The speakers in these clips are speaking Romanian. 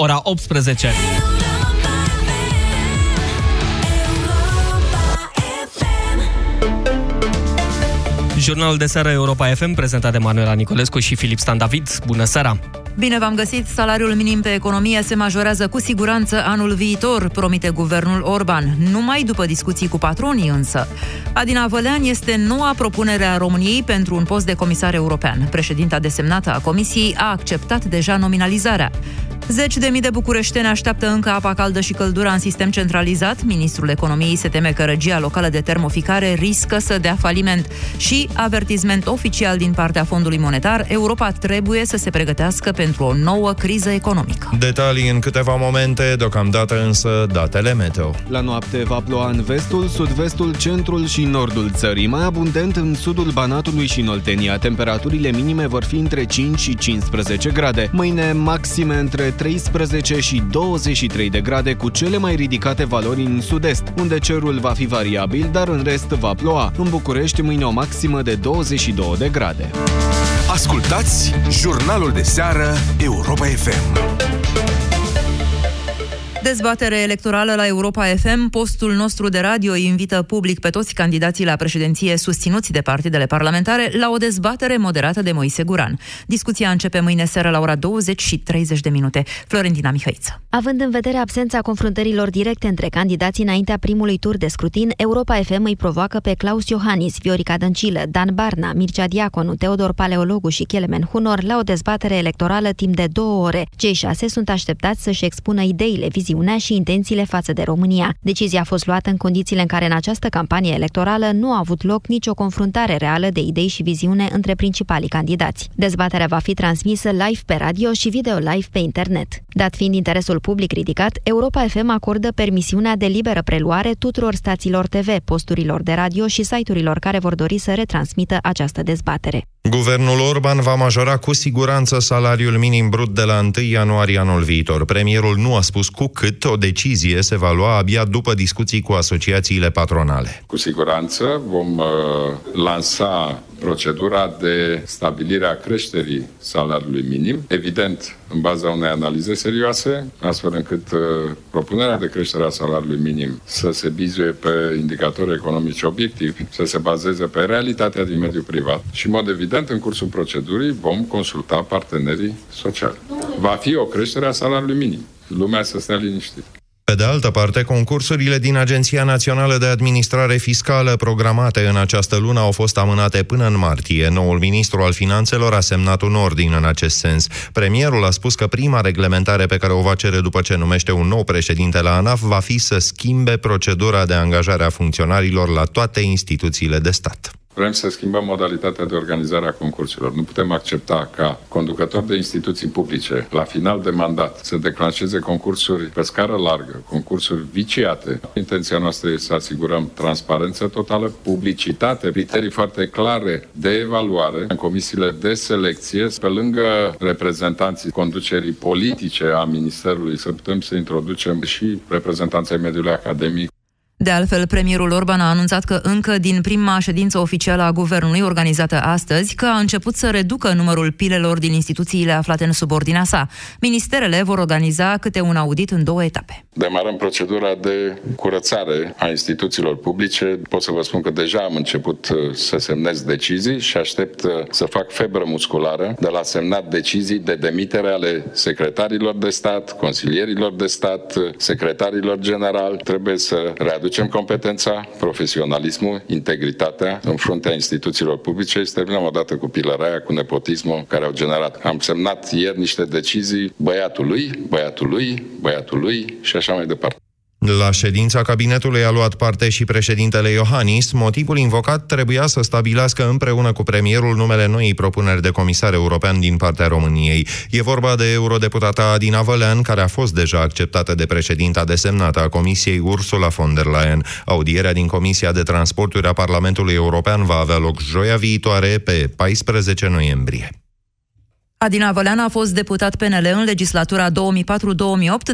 ora 18. Jurnalul de seară Europa FM, prezentat de Manuela Nicolescu și Filip Stan David. Bună seara! Bine v-am găsit! Salariul minim pe economie se majorează cu siguranță anul viitor, promite guvernul Orban. Numai după discuții cu patronii însă. Adina Vălean este noua propunere a României pentru un post de comisar european. Președinta desemnată a comisiei a acceptat deja nominalizarea. Zeci de mii de bucureșteni așteaptă încă apa caldă și căldura în sistem centralizat. Ministrul Economiei se teme că regia locală de termoficare riscă să dea faliment. Și avertizment oficial din partea Fondului Monetar, Europa trebuie să se pregătească pentru o nouă criză economică. Detalii în câteva momente, deocamdată însă datele meteo. La noapte va ploua în vestul, sud-vestul, centrul și nordul țării, mai abundent în sudul Banatului și în Oltenia. Temperaturile minime vor fi între 5 și 15 grade. Mâine maxime între 13 și 23 de grade, cu cele mai ridicate valori în sud-est, unde cerul va fi variabil, dar în rest va ploua. În București, mâine o maximă de 22 de grade. Ascultați jurnalul de seară Europa FM. Dezbatere electorală la Europa FM. Postul nostru de radio invită public pe toți candidații la președinție susținuți de partidele parlamentare la o dezbatere moderată de Moise Guran. Discuția începe mâine seară la ora 20 și 30 de minute. Florentina Mihăiță. Având în vedere absența confruntărilor directe între candidații înaintea primului tur de scrutin, Europa FM îi provoacă pe Claus Iohannis, Viorica Dăncilă, Dan Barna, Mircea Diaconu, Teodor Paleologu și Chelemen Hunor la o dezbatere electorală timp de două ore. Cei șase sunt așteptați să-și expună ideile, viziunea viziunea și intențiile față de România. Decizia a fost luată în condițiile în care în această campanie electorală nu a avut loc nicio confruntare reală de idei și viziune între principalii candidați. Dezbaterea va fi transmisă live pe radio și video live pe internet. Dat fiind interesul public ridicat, Europa FM acordă permisiunea de liberă preluare tuturor stațiilor TV, posturilor de radio și site-urilor care vor dori să retransmită această dezbatere. Guvernul Orban va majora cu siguranță salariul minim brut de la 1 ianuarie anul viitor. Premierul nu a spus cu cât o decizie se va lua abia după discuții cu asociațiile patronale. Cu siguranță vom uh, lansa procedura de stabilire a creșterii salariului minim, evident în baza unei analize serioase, astfel încât uh, propunerea de creștere a salariului minim să se bizuie pe indicatori economici obiectivi, să se bazeze pe realitatea din mediul privat și, în mod evident, în cursul procedurii vom consulta partenerii sociali. Va fi o creștere a salariului minim. Lumea să stea liniștită. Pe de altă parte, concursurile din Agenția Națională de Administrare Fiscală programate în această lună au fost amânate până în martie. Noul ministru al Finanțelor a semnat un ordin în acest sens. Premierul a spus că prima reglementare pe care o va cere după ce numește un nou președinte la ANAF va fi să schimbe procedura de angajare a funcționarilor la toate instituțiile de stat. Vrem să schimbăm modalitatea de organizare a concursurilor. Nu putem accepta ca conducători de instituții publice, la final de mandat, să declanșeze concursuri pe scară largă, concursuri viciate. Intenția noastră este să asigurăm transparență totală, publicitate, criterii foarte clare de evaluare în comisiile de selecție, pe lângă reprezentanții conducerii politice a Ministerului, să putem să introducem și reprezentanții mediului academic. De altfel, premierul Orban a anunțat că încă din prima ședință oficială a guvernului organizată astăzi că a început să reducă numărul pilelor din instituțiile aflate în subordinea sa. Ministerele vor organiza câte un audit în două etape. Demarăm procedura de curățare a instituțiilor publice. Pot să vă spun că deja am început uh, să semnez decizii și aștept uh, să fac febră musculară de la semnat decizii de demitere ale secretarilor de stat, consilierilor de stat, uh, secretarilor general. Trebuie să readucem reducem competența, profesionalismul, integritatea în fruntea instituțiilor publice și terminăm odată cu pilăraia, cu nepotismul care au generat. Am semnat ieri niște decizii băiatul lui, băiatul lui, băiatul lui și așa mai departe. La ședința cabinetului a luat parte și președintele Iohannis. Motivul invocat trebuia să stabilească împreună cu premierul numele noii propuneri de comisar european din partea României. E vorba de eurodeputata Adina Vălean, care a fost deja acceptată de președinta desemnată a Comisiei Ursula von der Leyen. Audierea din Comisia de Transporturi a Parlamentului European va avea loc joia viitoare, pe 14 noiembrie. Adina Vălean a fost deputat PNL în legislatura 2004-2008,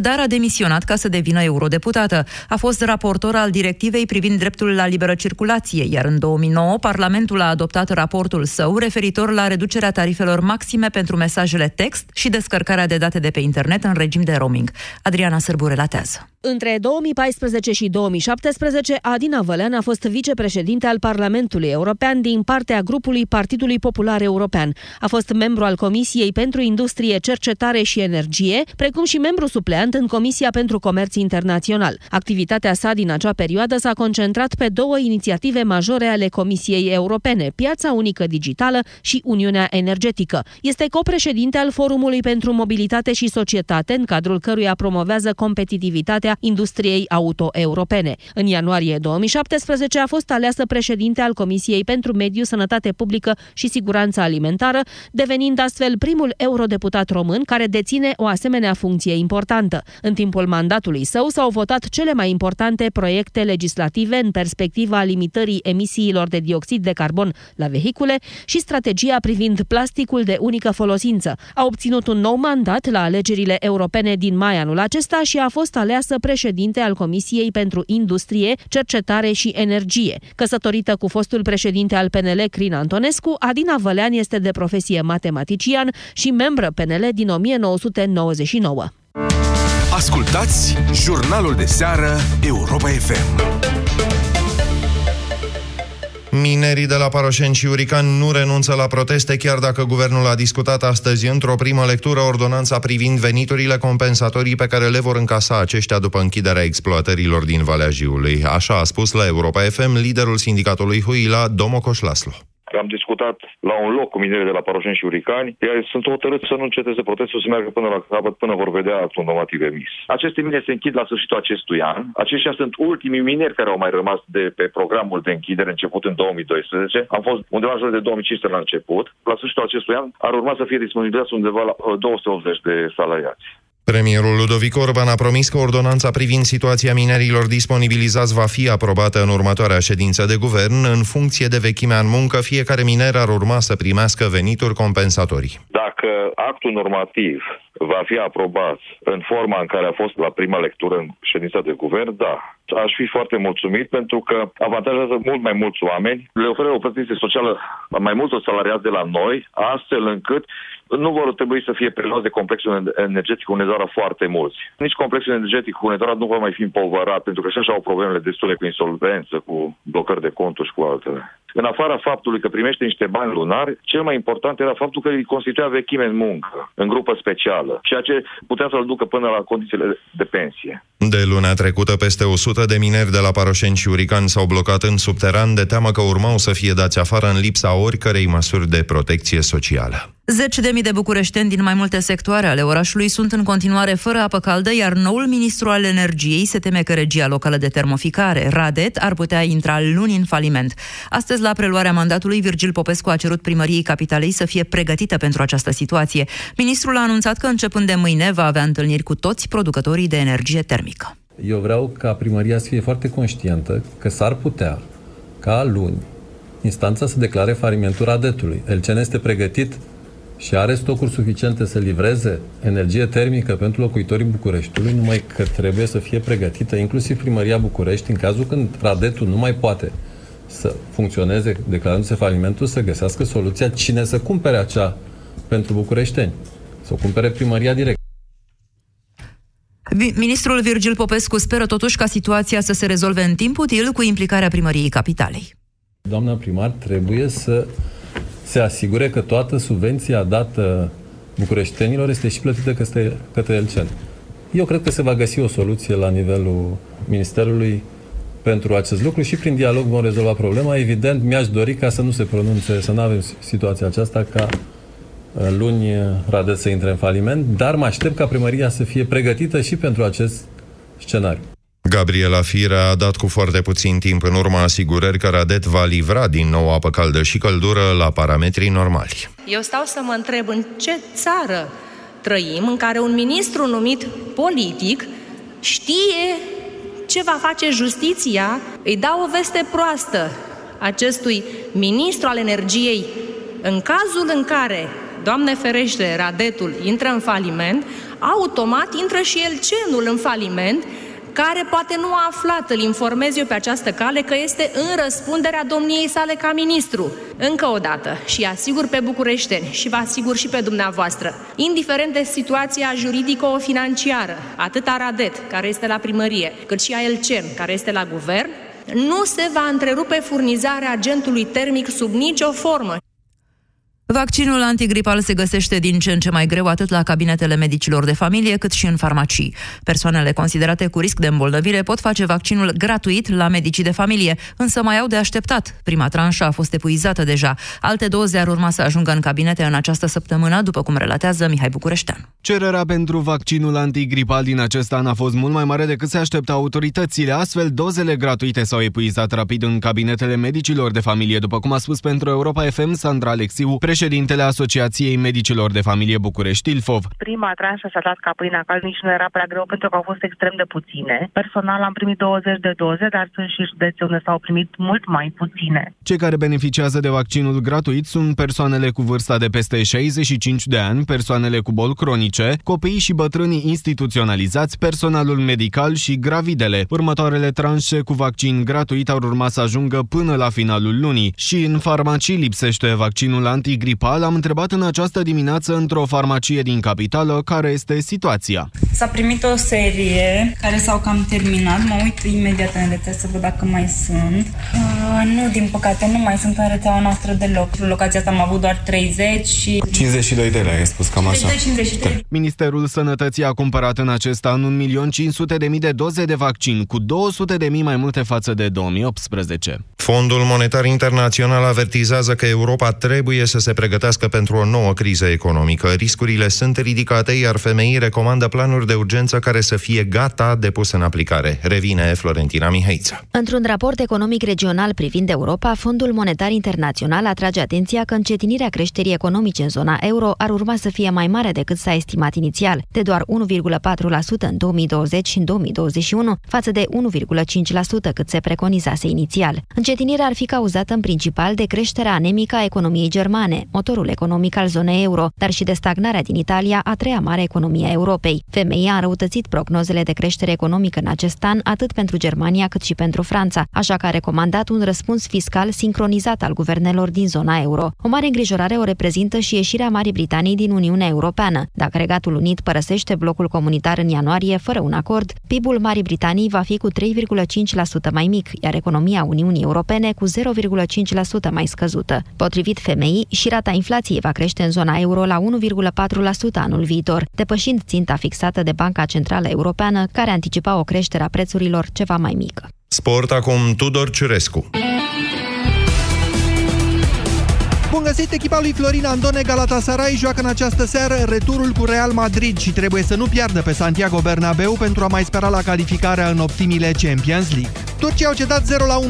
dar a demisionat ca să devină eurodeputată. A fost raportor al directivei privind dreptul la liberă circulație, iar în 2009 Parlamentul a adoptat raportul său referitor la reducerea tarifelor maxime pentru mesajele text și descărcarea de date de pe internet în regim de roaming. Adriana Sârbu relatează. Între 2014 și 2017, Adina Vălean a fost vicepreședinte al Parlamentului European din partea grupului Partidului Popular European. A fost membru al Comisiei pentru Industrie, Cercetare și Energie, precum și membru supleant în Comisia pentru Comerț Internațional. Activitatea sa din acea perioadă s-a concentrat pe două inițiative majore ale Comisiei Europene, Piața Unică Digitală și Uniunea Energetică. Este copreședinte al Forumului pentru Mobilitate și Societate, în cadrul căruia promovează competitivitatea industriei auto-europene. În ianuarie 2017 a fost aleasă președinte al Comisiei pentru Mediu, Sănătate Publică și Siguranță Alimentară, devenind astfel primul eurodeputat român care deține o asemenea funcție importantă. În timpul mandatului său s-au votat cele mai importante proiecte legislative în perspectiva limitării emisiilor de dioxid de carbon la vehicule și strategia privind plasticul de unică folosință. A obținut un nou mandat la alegerile europene din mai anul acesta și a fost aleasă președinte al Comisiei pentru Industrie, Cercetare și Energie. Căsătorită cu fostul președinte al PNL, Crin Antonescu, Adina Vălean este de profesie matematician și membră PNL din 1999. Ascultați jurnalul de seară Europa FM. Minerii de la Paroșeni și Urican nu renunță la proteste, chiar dacă guvernul a discutat astăzi într-o primă lectură ordonanța privind veniturile compensatorii pe care le vor încasa aceștia după închiderea exploatărilor din Valea Jiului. Așa a spus la Europa FM liderul sindicatului Huila, Domocoș Laslo am discutat la un loc cu minerii de la Paroșeni și Uricani, iar sunt hotărâți să nu înceteze protestul, să meargă până la capăt, până vor vedea actul normativ emis. Aceste mine se închid la sfârșitul acestui an. Aceștia sunt ultimii mineri care au mai rămas de pe programul de închidere început în 2012. Am fost undeva în jur de 2500 la început. La sfârșitul acestui an ar urma să fie disponibilizați undeva la 280 uh, de salariați. Premierul Ludovic Orban a promis că ordonanța privind situația minerilor disponibilizați va fi aprobată în următoarea ședință de guvern. În funcție de vechimea în muncă, fiecare miner ar urma să primească venituri compensatorii. Dacă actul normativ va fi aprobat în forma în care a fost la prima lectură în ședința de guvern, da. Aș fi foarte mulțumit pentru că avantajează mult mai mulți oameni, le oferă o protecție socială mai multor salariați de la noi, astfel încât nu vor trebui să fie preluați de complexul energetic cu Hunedoara foarte mulți. Nici complexul energetic cu Hunedoara nu va mai fi împovărat, pentru că și așa au problemele destule cu insolvență, cu blocări de conturi și cu altele. În afara faptului că primește niște bani lunari, cel mai important era faptul că îi constituia vechime în muncă, în grupă specială, ceea ce putea să-l ducă până la condițiile de pensie. De luna trecută, peste 100 de mineri de la Paroșeni și Urican s-au blocat în subteran de teamă că urmau să fie dați afară în lipsa oricărei măsuri de protecție socială. Zeci de mii de bucureșteni din mai multe sectoare ale orașului sunt în continuare fără apă caldă, iar noul ministru al energiei se teme că regia locală de termoficare, Radet, ar putea intra luni în faliment. Astăzi, la preluarea mandatului, Virgil Popescu a cerut primăriei capitalei să fie pregătită pentru această situație. Ministrul a anunțat că începând de mâine va avea întâlniri cu toți producătorii de energie termică. Eu vreau ca primăria să fie foarte conștientă că s-ar putea ca luni instanța să declare falimentul Radetului. LCN este pregătit și are stocuri suficiente să livreze energie termică pentru locuitorii Bucureștiului, numai că trebuie să fie pregătită inclusiv primăria București în cazul când Radetul nu mai poate să funcționeze declarându-se falimentul, să găsească soluția cine să cumpere acea pentru bucureșteni. Să o cumpere primăria direct. Ministrul Virgil Popescu speră totuși ca situația să se rezolve în timp util cu implicarea primăriei capitalei. Doamna primar trebuie să se asigure că toată subvenția dată bucureștenilor este și plătită către, către Elcen. Eu cred că se va găsi o soluție la nivelul Ministerului pentru acest lucru și prin dialog vom rezolva problema. Evident, mi-aș dori ca să nu se pronunțe, să nu avem situația aceasta ca uh, luni Radet să intre în faliment, dar mă aștept ca primăria să fie pregătită și pentru acest scenariu. Gabriela Firea a dat cu foarte puțin timp în urma asigurări că Radet va livra din nou apă caldă și căldură la parametrii normali. Eu stau să mă întreb în ce țară trăim în care un ministru numit politic știe ce va face justiția, îi dau o veste proastă acestui ministru al energiei în cazul în care Doamne ferește, Radetul intră în faliment, automat intră și el cenul în faliment, care poate nu a aflat, îl informez eu pe această cale, că este în răspunderea domniei sale ca ministru. Încă o dată, și asigur pe bucureșteni și vă asigur și pe dumneavoastră, indiferent de situația juridico-financiară, atât a Radet, care este la primărie, cât și a Elcem, care este la guvern, nu se va întrerupe furnizarea agentului termic sub nicio formă. Vaccinul antigripal se găsește din ce în ce mai greu atât la cabinetele medicilor de familie cât și în farmacii. Persoanele considerate cu risc de îmbolnăvire pot face vaccinul gratuit la medicii de familie, însă mai au de așteptat. Prima tranșă a fost epuizată deja. Alte doze ar urma să ajungă în cabinete în această săptămână, după cum relatează Mihai Bucureștean. Cererea pentru vaccinul antigripal din acest an a fost mult mai mare decât se aștepta autoritățile. Astfel, dozele gratuite s-au epuizat rapid în cabinetele medicilor de familie, după cum a spus pentru Europa FM Sandra Alexiu, președinte președintele Asociației Medicilor de Familie București, Ilfov. Prima tranșă s-a dat ca pâinea cald, nici nu era prea greu pentru că au fost extrem de puține. Personal am primit 20 de doze, dar sunt și județe unde s-au primit mult mai puține. Cei care beneficiază de vaccinul gratuit sunt persoanele cu vârsta de peste 65 de ani, persoanele cu boli cronice, copiii și bătrânii instituționalizați, personalul medical și gravidele. Următoarele tranșe cu vaccin gratuit ar urma să ajungă până la finalul lunii și în farmacii lipsește vaccinul antigripal gripal, am întrebat în această dimineață într-o farmacie din capitală care este situația. S-a primit o serie care s-au cam terminat. Mă uit imediat în rețea să văd dacă mai sunt. Uh, nu, din păcate, nu mai sunt în rețeaua noastră deloc. Locația asta am avut doar 30 și... 52 de lei, ai spus cam așa. 53. Ministerul Sănătății a cumpărat în acest an 1.500.000 de doze de vaccin, cu 200.000 mai multe față de 2018. Fondul Monetar Internațional avertizează că Europa trebuie să se pregătească pentru o nouă criză economică. Riscurile sunt ridicate, iar FMI recomandă planuri de urgență care să fie gata de pus în aplicare. Revine Florentina Mihaița. Într-un raport economic regional privind Europa, Fondul Monetar Internațional atrage atenția că încetinirea creșterii economice în zona euro ar urma să fie mai mare decât s-a estimat inițial, de doar 1,4% în 2020 și în 2021, față de 1,5% cât se preconizase inițial. Încetinirea ar fi cauzată în principal de creșterea anemică a economiei germane, motorul economic al zonei euro, dar și de stagnarea din Italia, a treia mare economie a Europei. FMI a înrăutățit prognozele de creștere economică în acest an, atât pentru Germania cât și pentru Franța, așa că a recomandat un răspuns fiscal sincronizat al guvernelor din zona euro. O mare îngrijorare o reprezintă și ieșirea Marii Britanii din Uniunea Europeană. Dacă Regatul Unit părăsește blocul comunitar în ianuarie fără un acord, PIB-ul Marii Britanii va fi cu 3,5% mai mic, iar economia Uniunii Europene cu 0,5% mai scăzută. Potrivit FMI, și rata inflației va crește în zona euro la 1,4% anul viitor, depășind ținta fixată de Banca Centrală Europeană, care anticipa o creștere a prețurilor ceva mai mică. Sport acum Tudor Ciurescu. Bun găsit, echipa lui Florin Andone Galatasaray joacă în această seară returul cu Real Madrid și trebuie să nu piardă pe Santiago Bernabeu pentru a mai spera la calificarea în optimile Champions League. Turcii au cedat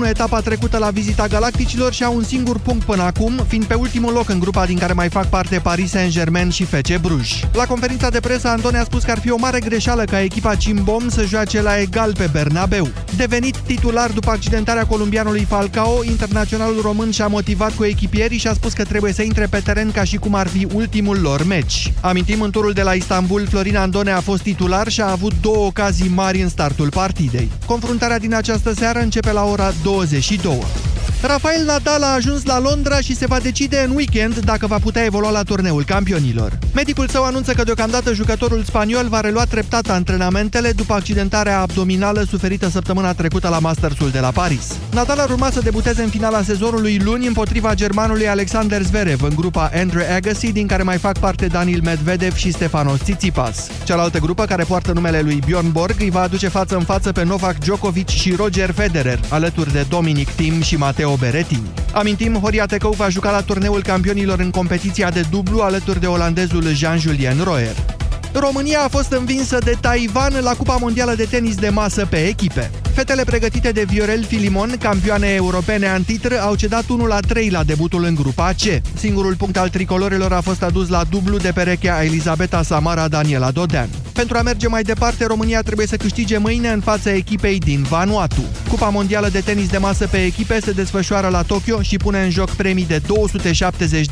0-1 etapa trecută la vizita Galacticilor și au un singur punct până acum, fiind pe ultimul loc în grupa din care mai fac parte Paris Saint-Germain și FC Bruges. La conferința de presă, Andone a spus că ar fi o mare greșeală ca echipa Cimbom să joace la egal pe Bernabeu. Devenit titular după accidentarea colombianului Falcao, internaționalul român și-a motivat cu echipierii și a spus că trebuie să intre pe teren ca și cum ar fi ultimul lor meci. Amintim, în turul de la Istanbul, Florin Andone a fost titular și a avut două ocazii mari în startul partidei. Confruntarea din această seară începe la ora 22. Rafael Nadal a ajuns la Londra și se va decide în weekend dacă va putea evolua la turneul campionilor. Medicul său anunță că deocamdată jucătorul spaniol va relua treptat antrenamentele după accidentarea abdominală suferită săptămâna trecută la Mastersul de la Paris. Nadal ar urma să debuteze în finala sezonului luni împotriva germanului Alexander Zverev în grupa Andre Agassi, din care mai fac parte Daniel Medvedev și Stefanos Tsitsipas. Cealaltă grupă, care poartă numele lui Bjorn Borg, îi va aduce față în față pe Novak Djokovic și Roger Federer, alături de Dominic Thiem și Matteo Berrettini. Amintim, Horia Tecău va juca la turneul campionilor în competiția de dublu alături de olandezul Jean-Julien Royer. România a fost învinsă de Taiwan la Cupa Mondială de Tenis de Masă pe echipe. Fetele pregătite de Viorel Filimon, campioane europene antitră, au cedat 1 la 3 la debutul în grupa C. Singurul punct al tricolorilor a fost adus la dublu de perechea Elisabeta Samara Daniela Dodean. Pentru a merge mai departe, România trebuie să câștige mâine în fața echipei din Vanuatu. Cupa Mondială de Tenis de Masă pe echipe se desfășoară la Tokyo și pune în joc premii de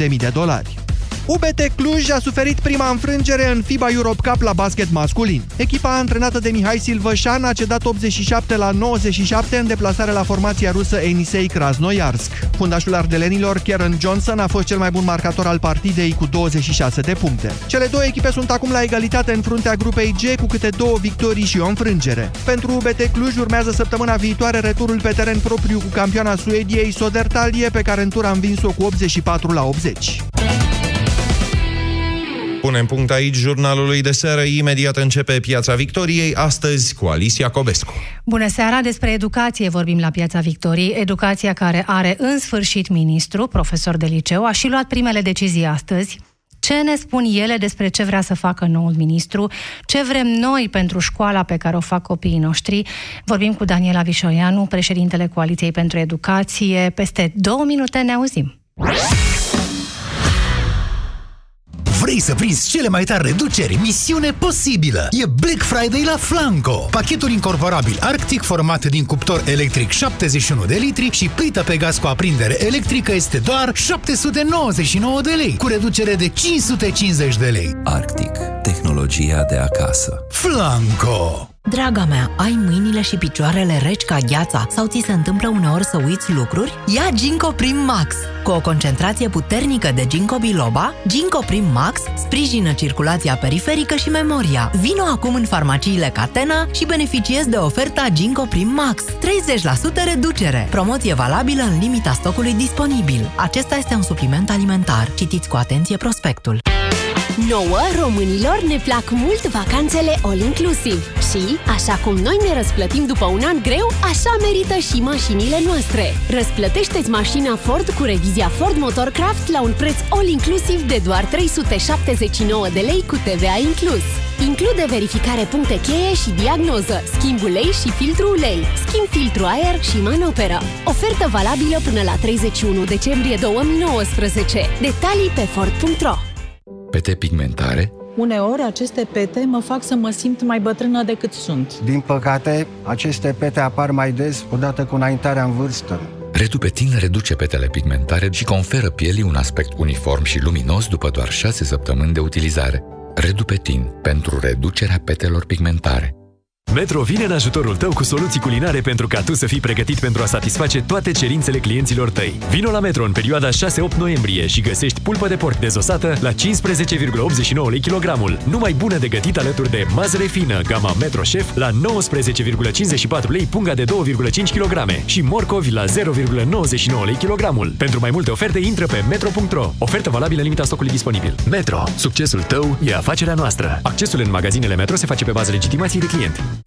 270.000 de dolari. UBT Cluj a suferit prima înfrângere în FIBA Europe Cup la basket masculin. Echipa antrenată de Mihai Silvășan a cedat 87 la 97 în deplasare la formația rusă Enisei Krasnoiarsk. Fundașul ardelenilor Karen Johnson a fost cel mai bun marcator al partidei cu 26 de puncte. Cele două echipe sunt acum la egalitate în fruntea grupei G cu câte două victorii și o înfrângere. Pentru UBT Cluj urmează săptămâna viitoare returul pe teren propriu cu campioana Suediei Sodertalie, pe care în tur a învins-o cu 84 la 80. Punem punct aici jurnalului de seară. Imediat începe Piața Victoriei, astăzi cu Alicia Cobescu. Bună seara! Despre educație vorbim la Piața Victoriei. Educația care are în sfârșit ministru, profesor de liceu, a și luat primele decizii astăzi. Ce ne spun ele despre ce vrea să facă noul ministru? Ce vrem noi pentru școala pe care o fac copiii noștri? Vorbim cu Daniela Vișoianu, președintele Coaliției pentru Educație. Peste două minute ne auzim. Vrei să prinzi cele mai tari reduceri? Misiune posibilă! E Black Friday la Flanco! Pachetul incorporabil Arctic format din cuptor electric 71 de litri și plită pe gaz cu aprindere electrică este doar 799 de lei, cu reducere de 550 de lei. Arctic. Tehnologia de acasă. Flanco! Draga mea, ai mâinile și picioarele reci ca gheața sau ți se întâmplă uneori să uiți lucruri? Ia Ginkgo Prim Max! Cu o concentrație puternică de ginkgo biloba, Ginkgo Prim Max sprijină circulația periferică și memoria. Vino acum în farmaciile Catena și beneficiezi de oferta Ginkgo Prim Max. 30% reducere. Promoție valabilă în limita stocului disponibil. Acesta este un supliment alimentar. Citiți cu atenție prospectul. Nouă, românilor, ne plac mult vacanțele all-inclusiv și, așa cum noi ne răsplătim după un an greu, așa merită și mașinile noastre. Răsplătește-ți mașina Ford cu revizia Ford Motorcraft la un preț all-inclusiv de doar 379 de lei cu TVA inclus. Include verificare puncte cheie și diagnoză, schimb ulei și filtru ulei, schimb filtru aer și manoperă. Ofertă valabilă până la 31 decembrie 2019. Detalii pe Ford.ro Pete pigmentare? Uneori aceste pete mă fac să mă simt mai bătrână decât sunt. Din păcate, aceste pete apar mai des odată cu înaintarea în vârstă. Redupetin reduce petele pigmentare și conferă pielii un aspect uniform și luminos după doar 6 săptămâni de utilizare. Redupetin pentru reducerea petelor pigmentare. Metro vine în ajutorul tău cu soluții culinare pentru ca tu să fii pregătit pentru a satisface toate cerințele clienților tăi. Vino la Metro în perioada 6-8 noiembrie și găsești pulpă de porc dezosată la 15,89 lei kilogramul. Numai bună de gătit alături de mazăre fină, gama Metro Chef la 19,54 lei punga de 2,5 kg și morcovi la 0,99 lei kilogramul. Pentru mai multe oferte intră pe metro.ro. Ofertă valabilă limita stocului disponibil. Metro. Succesul tău e afacerea noastră. Accesul în magazinele Metro se face pe bază legitimației de client.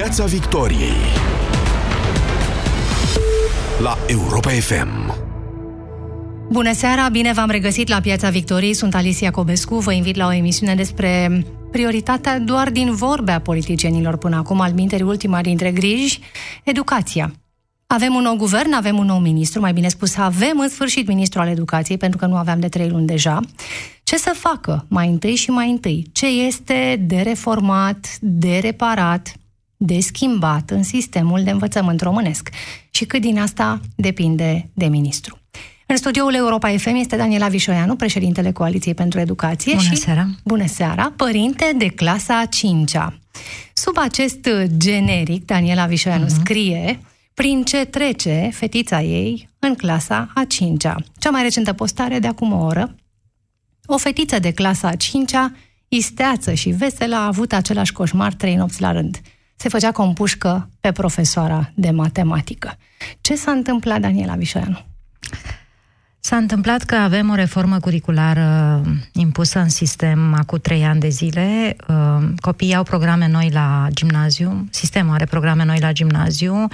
Piața Victoriei la Europa FM. Bună seara, bine v-am regăsit la Piața Victoriei, sunt Alicia Cobescu, vă invit la o emisiune despre prioritatea doar din vorbe a politicienilor până acum, al minteri ultima dintre griji, educația. Avem un nou guvern, avem un nou ministru, mai bine spus, avem în sfârșit ministru al educației, pentru că nu aveam de trei luni deja. Ce să facă mai întâi și mai întâi? Ce este de reformat, de reparat, de schimbat în sistemul de învățământ românesc? Și cât din asta depinde de ministru. În studioul Europa FM este Daniela Vișoianu, președintele Coaliției pentru Educație Bună și seara. Bună seara, părinte de clasa a 5-a. Sub acest generic, Daniela Vișoianu uh-huh. scrie prin ce trece fetița ei în clasa a 5-a. Cea mai recentă postare de acum o oră. O fetiță de clasa a 5-a, isteață și veselă, a avut același coșmar trei nopți la rând. Se făcea cu o împușcă pe profesoara de matematică. Ce s-a întâmplat, Daniela Vișoianu? S-a întâmplat că avem o reformă curriculară impusă în sistem acum trei ani de zile. Copiii au programe noi la gimnaziu, sistemul are programe noi la gimnaziu.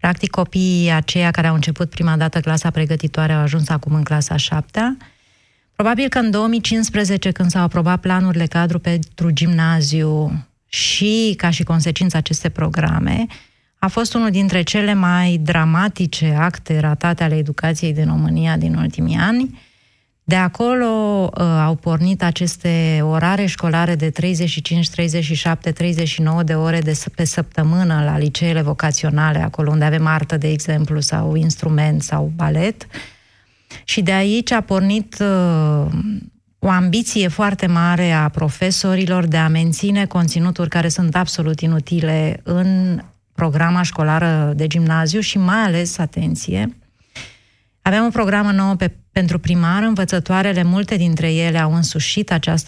Practic, copiii aceia care au început prima dată clasa pregătitoare au ajuns acum în clasa a șaptea. Probabil că în 2015, când s-au aprobat planurile cadru pentru gimnaziu și, ca și consecință, aceste programe, a fost unul dintre cele mai dramatice acte ratate ale educației din România din ultimii ani. De acolo uh, au pornit aceste orare școlare de 35, 37, 39 de ore de, pe săptămână la liceele vocaționale, acolo unde avem artă, de exemplu, sau instrument sau balet. Și de aici a pornit uh, o ambiție foarte mare a profesorilor de a menține conținuturi care sunt absolut inutile în programa școlară de gimnaziu și mai ales, atenție, aveam o programă nouă pe, pentru primar, învățătoarele, multe dintre ele au însușit această